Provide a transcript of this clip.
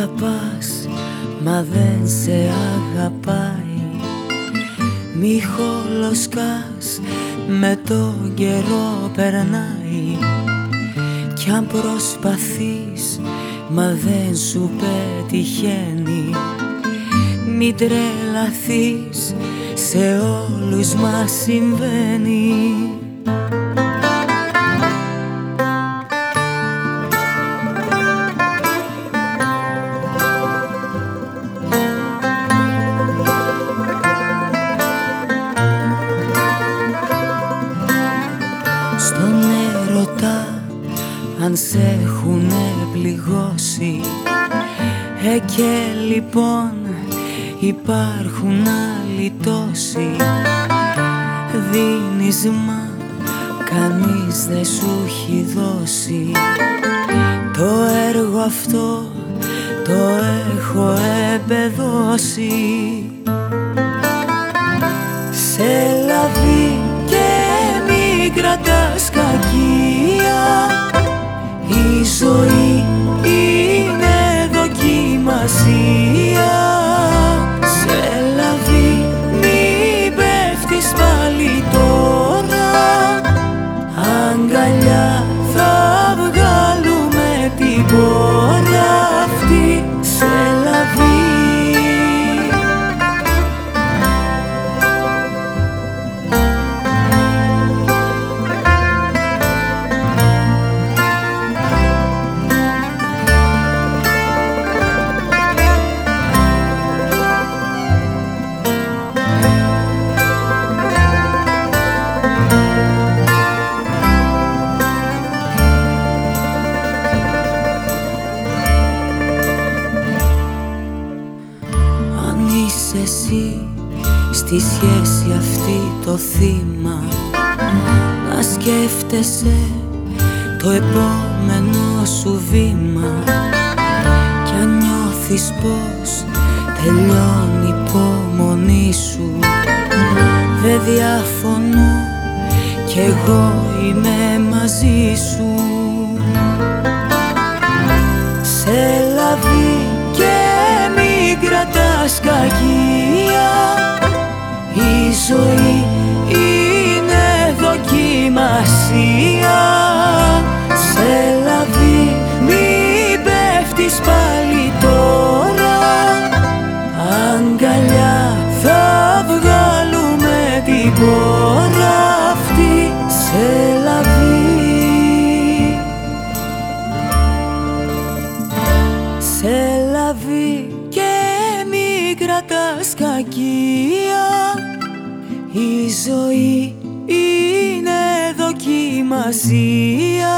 αγαπάς μα δεν σε αγαπάει. Μη χολοσκάς με το καιρό περνάει. Κι αν προσπαθείς μα δεν σου πετυχαίνει. Μη τρελαθείς σε όλους μας συμβαίνει αν σε έχουνε πληγώσει. Ε και λοιπόν υπάρχουν άλλοι τόσοι. Δίνεις μα κανείς δεν σου έχει δώσει. Το έργο αυτό το έχω εμπεδώσει εσύ στη σχέση αυτή το θύμα. Να σκέφτεσαι το επόμενο σου βήμα. Κι αν νιώθεις πως τελειώνει η υπομονή σου Δεν διαφωνώ. Κι εγώ είμαι μαζί σου κρατάς κακία Η ζωή είναι δοκιμασία